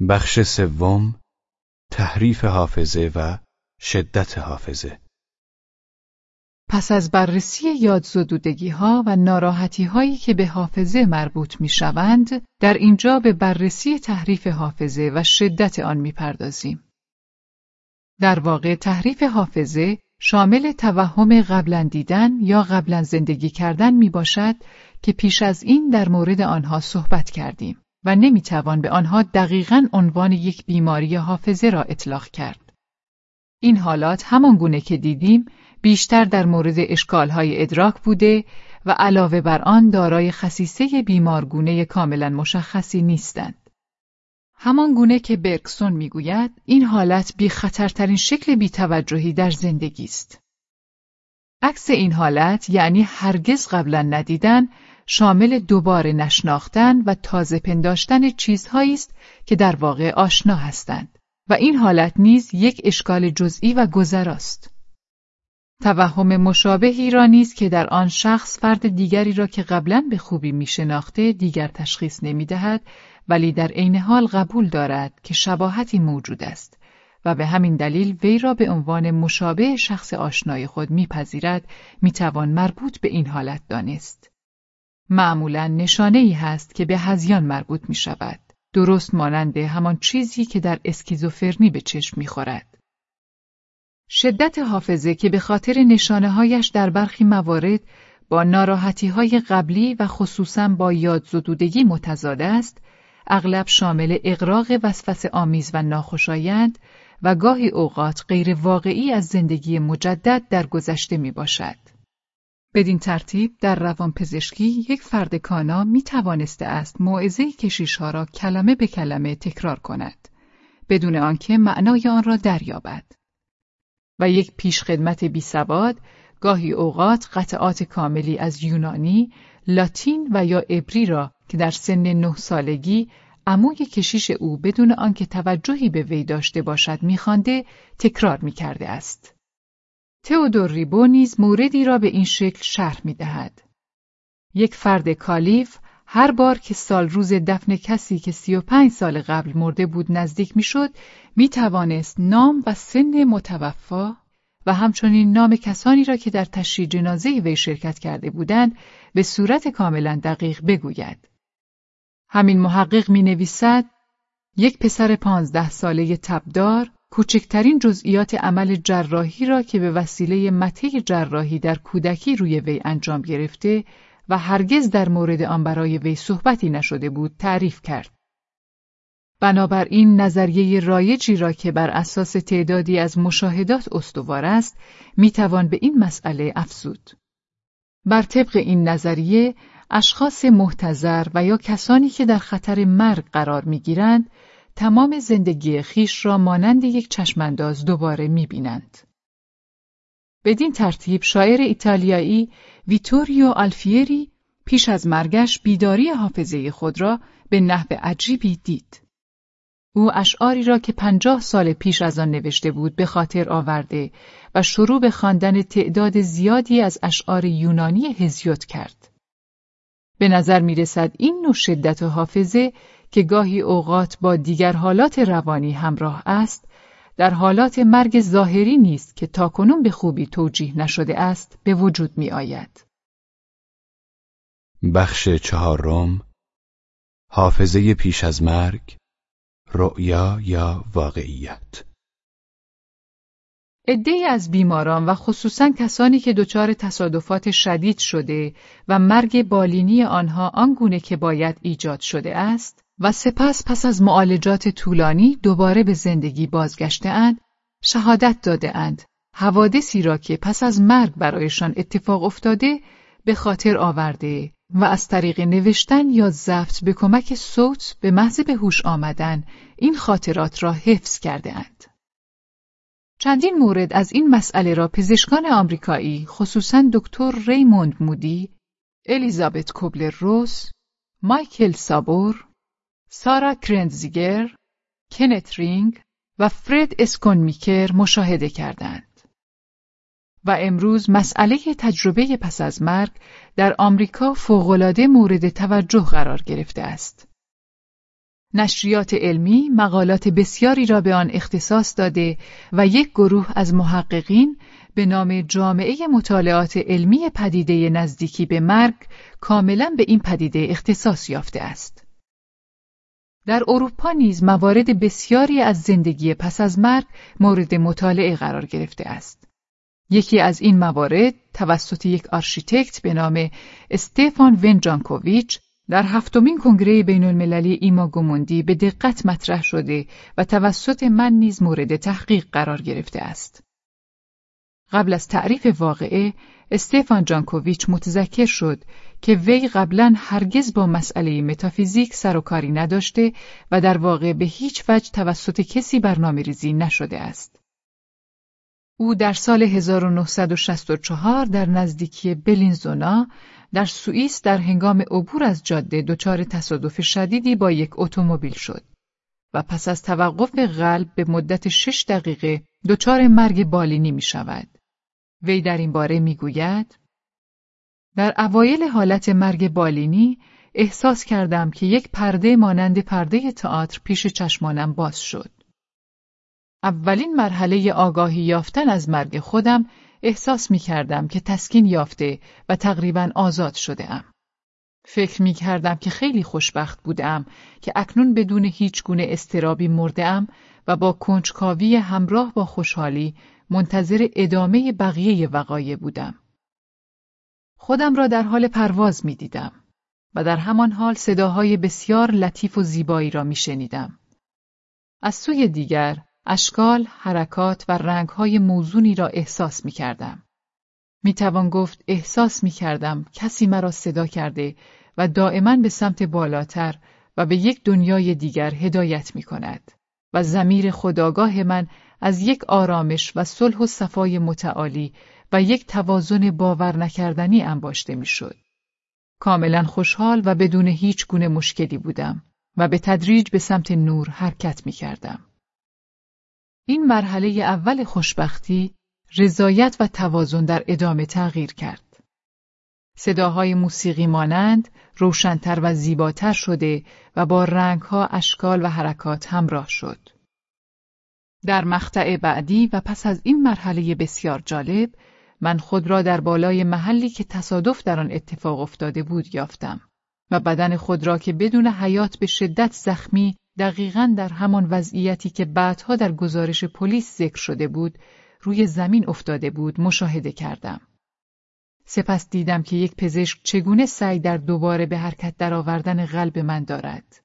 بخش سوم تحریف حافظه و شدت حافظه پس از بررسی یادزدودگی ها و ناراحتی هایی که به حافظه مربوط می شوند، در اینجا به بررسی تحریف حافظه و شدت آن می پردازیم. در واقع تحریف حافظه شامل توهم قبلا دیدن یا قبلا زندگی کردن می باشد که پیش از این در مورد آنها صحبت کردیم و نمی توان به آنها دقیقا عنوان یک بیماری حافظه را اطلاق کرد. این حالات همان گونه که دیدیم بیشتر در مورد اشکالهای ادراک بوده و علاوه بر آن دارای خصیصه بیمارگونه کاملا مشخصی نیستند. همان گونه که برکسون می‌گوید این حالت بی خطرترین شکل بیتوجهی در زندگی است. عکس این حالت یعنی هرگز قبلا ندیدن شامل دوباره نشناختن و تازه پنداشتن چیزهایی است که در واقع آشنا هستند و این حالت نیز یک اشکال جزئی و گذراست. توهم مشابهی را نیز که در آن شخص فرد دیگری را که قبلا به خوبی می شناخته دیگر تشخیص نمی دهد ولی در عین حال قبول دارد که شباهتی موجود است و به همین دلیل وی را به عنوان مشابه شخص آشنای خود میپذیرد می‌توان مربوط به این حالت دانست. معمولا نشانه ای هست که به هزیان مربوط می شود. درست مانند همان چیزی که در اسکیزوفرنی به چشم می‌خورد. شدت حافظه که به خاطر نشانه هایش در برخی موارد با ناراحتی های قبلی و خصوصا با یادزدودگی متضاد است، اغلب شامل اقراق وسوسه آمیز و ناخوشایند و گاهی اوقات غیر واقعی از زندگی مجدد در گذشته می باشد. بدین ترتیب در روان پزشکی یک فرد کانا می توانسته است موعظه کشیشها را کلمه به کلمه تکرار کند بدون آنکه معنای آن را دریابد. و یک پیشخدمت بی سواد گاهی اوقات قطعات کاملی از یونانی، لاتین و یا عبری را که در سن نه سالگی عموی کشیش او بدون آنکه توجهی به وی داشته باشد میخوانده تکرار می‌کرده است. تئودور ریبو نیز موردی را به این شکل شرح می‌دهد. یک فرد کالیف هر بار که سال روز دفن کسی که سی و پنج سال قبل مرده بود نزدیک می‌شد می توانست نام و سن متوفا و همچنین نام کسانی را که در تشییع جنازه وی شرکت کرده بودند به صورت کاملا دقیق بگوید. همین محقق می نویسد یک پسر پانزده ساله تبدار کوچکترین جزئیات عمل جراحی را که به وسیله مته جراحی در کودکی روی وی انجام گرفته و هرگز در مورد آن برای وی صحبتی نشده بود تعریف کرد. بنابراین نظریه رایجی را که بر اساس تعدادی از مشاهدات استوار است می‌توان به این مسئله افزود. بر طبق این نظریه اشخاص محتظر و یا کسانی که در خطر مرگ قرار می‌گیرند تمام زندگی خیش را مانند یک چشمانداز دوباره می‌بینند. بدین ترتیب شاعر ایتالیایی ویتوریو آلفیری پیش از مرگش بیداری حافظه خود را به نحو عجیبی دید. او اشعاری را که پنجاه سال پیش از آن نوشته بود به خاطر آورده و شروع به خواندن تعداد زیادی از اشعار یونانی هزیوت کرد. به نظر می رسد این نوع شدت حافظه که گاهی اوقات با دیگر حالات روانی همراه است در حالات مرگ ظاهری نیست که تاکنون به خوبی توجیه نشده است به وجود می آید. بخش چهارم حافظه پیش از مرگ رؤیا یا واقعیت عدهای از بیماران و خصوصا کسانی که دچار تصادفات شدید شده و مرگ بالینی آنها آنگونه که باید ایجاد شده است و سپس پس از معالجات طولانی دوباره به زندگی بازگشته اند، شهادت داده اند. حوادثی را که پس از مرگ برایشان اتفاق افتاده به خاطر آورده و از طریق نوشتن یا ضبط به کمک صوت به محض به هوش آمدن این خاطرات را حفظ کرده اند. چندین مورد از این مسئله را پزشکان آمریکایی خصوصا دکتر ریموند مودی، الیزابت کوبلر روس، مایکل سابور، سارا کرنزیگر، کنت رینگ و فرد اسکونمیکر مشاهده کردند. و امروز مسئله تجربه پس از مرگ در آمریکا فوقالعاده مورد توجه قرار گرفته است. نشریات علمی مقالات بسیاری را به آن اختصاص داده و یک گروه از محققین به نام جامعه مطالعات علمی پدیده نزدیکی به مرگ کاملا به این پدیده اختصاص یافته است. در اروپا نیز موارد بسیاری از زندگی پس از مرگ مورد مطالعه قرار گرفته است. یکی از این موارد توسط یک آرشیتکت به نام استفان ونجانکوویچ در هفتمین کنگره بین المللی ایما گوموندی به دقت مطرح شده و توسط من نیز مورد تحقیق قرار گرفته است. قبل از تعریف واقعه، استفان جانکوویچ متذکر شد که وی قبلا هرگز با مسئله متافیزیک سر و کاری نداشته و در واقع به هیچ وجه توسط کسی برنامه ریزی نشده است. او در سال 1964 در نزدیکی بلینزونا در سوئیس در هنگام عبور از جاده دچار تصادف شدیدی با یک اتومبیل شد و پس از توقف قلب به مدت شش دقیقه دچار مرگ بالینی می شود. وی در این باره می گوید در اوایل حالت مرگ بالینی احساس کردم که یک پرده مانند پرده تئاتر پیش چشمانم باز شد. اولین مرحله آگاهی یافتن از مرگ خودم احساس می کردم که تسکین یافته و تقریبا آزاد شده ام. فکر می کردم که خیلی خوشبخت بودم که اکنون بدون هیچ گونه استرابی مرده ام و با کنجکاوی همراه با خوشحالی منتظر ادامه بقیه وقایع بودم. خودم را در حال پرواز می دیدم و در همان حال صداهای بسیار لطیف و زیبایی را می شنیدم. از سوی دیگر اشکال، حرکات و رنگهای موزونی را احساس می کردم. می توان گفت احساس می کردم کسی مرا صدا کرده و دائما به سمت بالاتر و به یک دنیای دیگر هدایت می کند و زمیر خداگاه من از یک آرامش و صلح و صفای متعالی و یک توازن باور نکردنی انباشته می‌شد. کاملا خوشحال و بدون هیچ گونه مشکلی بودم و به تدریج به سمت نور حرکت می کردم. این مرحله اول خوشبختی رضایت و توازن در ادامه تغییر کرد. صداهای موسیقی مانند روشنتر و زیباتر شده و با رنگها اشکال و حرکات همراه شد. در مقطع بعدی و پس از این مرحله بسیار جالب من خود را در بالای محلی که تصادف در آن اتفاق افتاده بود یافتم و بدن خود را که بدون حیات به شدت زخمی دقیقا در همان وضعیتی که بعدها در گزارش پلیس ذکر شده بود روی زمین افتاده بود مشاهده کردم. سپس دیدم که یک پزشک چگونه سعی در دوباره به حرکت درآوردن قلب من دارد.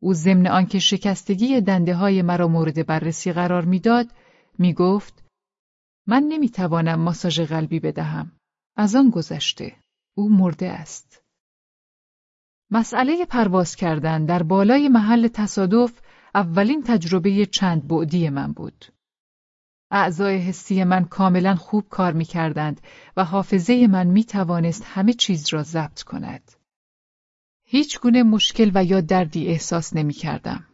او ضمن آنکه شکستگی دنده های مرا مورد بررسی قرار می‌داد، می گفت من نمی توانم ماساژ قلبی بدهم. از آن گذشته. او مرده است. مسئله پرواز کردن در بالای محل تصادف اولین تجربه چند بعدی من بود. اعضای حسی من کاملا خوب کار می کردند و حافظه من می توانست همه چیز را ضبط کند. هیچ گونه مشکل و یا دردی احساس نمی کردم.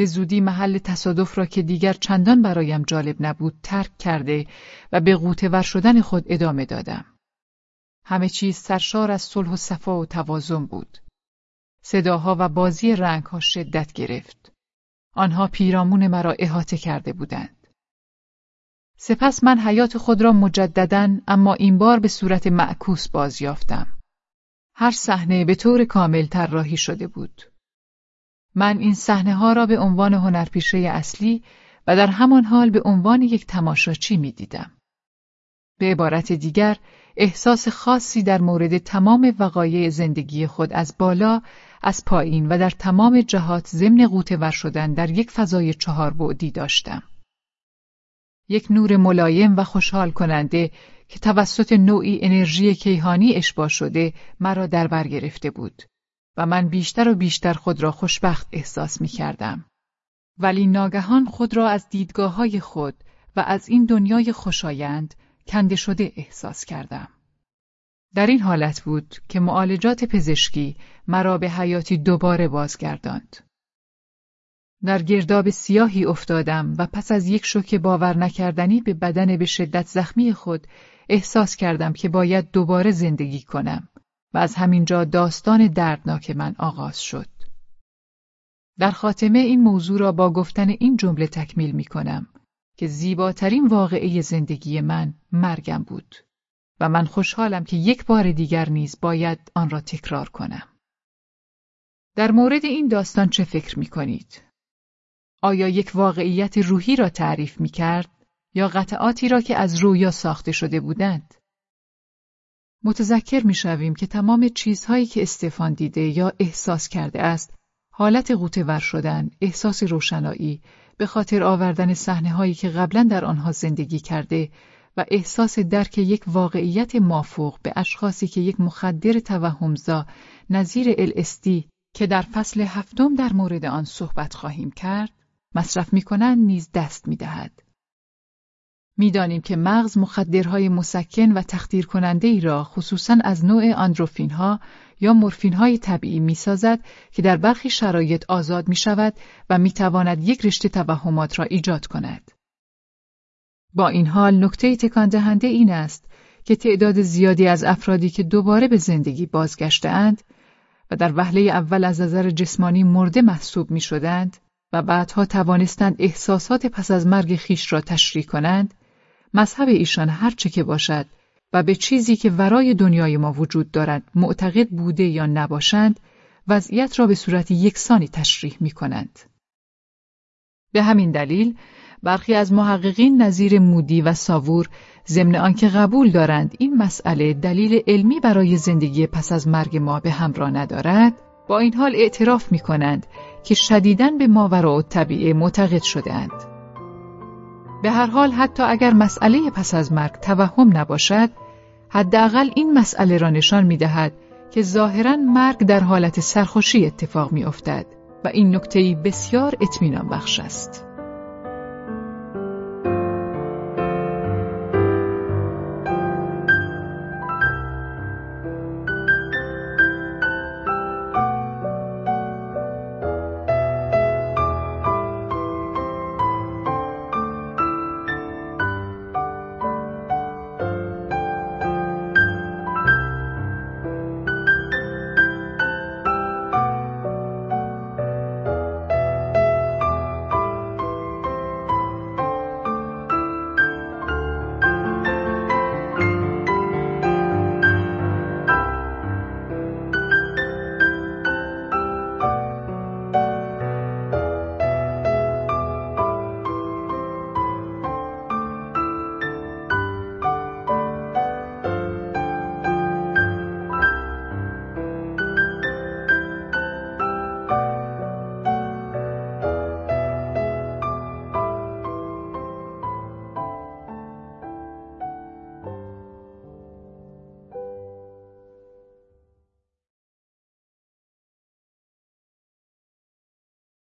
به زودی محل تصادف را که دیگر چندان برایم جالب نبود ترک کرده و به ور شدن خود ادامه دادم. همه چیز سرشار از صلح و صفا و توازن بود. صداها و بازی رنگها شدت گرفت. آنها پیرامون مرا احاطه کرده بودند. سپس من حیات خود را مجددا اما این بار به صورت معکوس بازیافتم. هر صحنه به طور کامل طراحی شده بود. من این صحنه ها را به عنوان هنرپیشه اصلی و در همان حال به عنوان یک تماشاچی می دیدم. به عبارت دیگر احساس خاصی در مورد تمام وقایع زندگی خود از بالا، از پایین و در تمام جهات ضمن قوطه ور شدن در یک فضای چهار بعدی داشتم. یک نور ملایم و خوشحال کننده که توسط نوعی انرژی کیهانی اشباه شده مرا در بر گرفته بود و من بیشتر و بیشتر خود را خوشبخت احساس می کردم. ولی ناگهان خود را از دیدگاه های خود و از این دنیای خوشایند کنده شده احساس کردم. در این حالت بود که معالجات پزشکی مرا به حیاتی دوباره بازگرداند. در گرداب سیاهی افتادم و پس از یک شوک باور نکردنی به بدن به شدت زخمی خود احساس کردم که باید دوباره زندگی کنم و از همینجا داستان دردناک من آغاز شد. در خاتمه این موضوع را با گفتن این جمله تکمیل می کنم که زیباترین واقعه زندگی من مرگم بود و من خوشحالم که یک بار دیگر نیز باید آن را تکرار کنم. در مورد این داستان چه فکر می کنید؟ آیا یک واقعیت روحی را تعریف می کرد یا قطعاتی را که از رویا ساخته شده بودند؟ متذکر می شویم که تمام چیزهایی که استفان دیده یا احساس کرده است حالت ور شدن، احساس روشنایی، به خاطر آوردن صحنه هایی که قبلا در آنها زندگی کرده و احساس درک یک واقعیت مافوق به اشخاصی که یک مخدر توهمزا نظیر LSD که در فصل هفتم در مورد آن صحبت خواهیم کرد مصرف می‌کنند نیز دست می‌دهد. می‌دانیم که مغز مخدرهای مسکن و تخدیر کننده ای را خصوصا از نوع آندروفین ها یا مورفین های طبیعی می سازد که در برخی شرایط آزاد می شود و می تواند یک رشته توهمات را ایجاد کند. با این حال نکته تکان دهنده این است که تعداد زیادی از افرادی که دوباره به زندگی بازگشتهاند و در وهله اول از نظر جسمانی مرده محسوب می شدند و بعدها توانستند احساسات پس از مرگ خیش را تشریح کنند مذهب ایشان هرچه که باشد و به چیزی که ورای دنیای ما وجود دارد معتقد بوده یا نباشند وضعیت را به صورت یکسانی تشریح می کنند. به همین دلیل برخی از محققین نظیر مودی و ساوور ضمن آنکه قبول دارند این مسئله دلیل علمی برای زندگی پس از مرگ ما به همراه ندارد با این حال اعتراف می کنند که شدیداً به ماوراء طبیعه معتقد شدهاند. به هر حال حتی اگر مسئله پس از مرگ توهم نباشد حداقل این مسئله را نشان می دهد که ظاهرا مرگ در حالت سرخوشی اتفاق می افتد و این نکته بسیار اطمینان بخش است.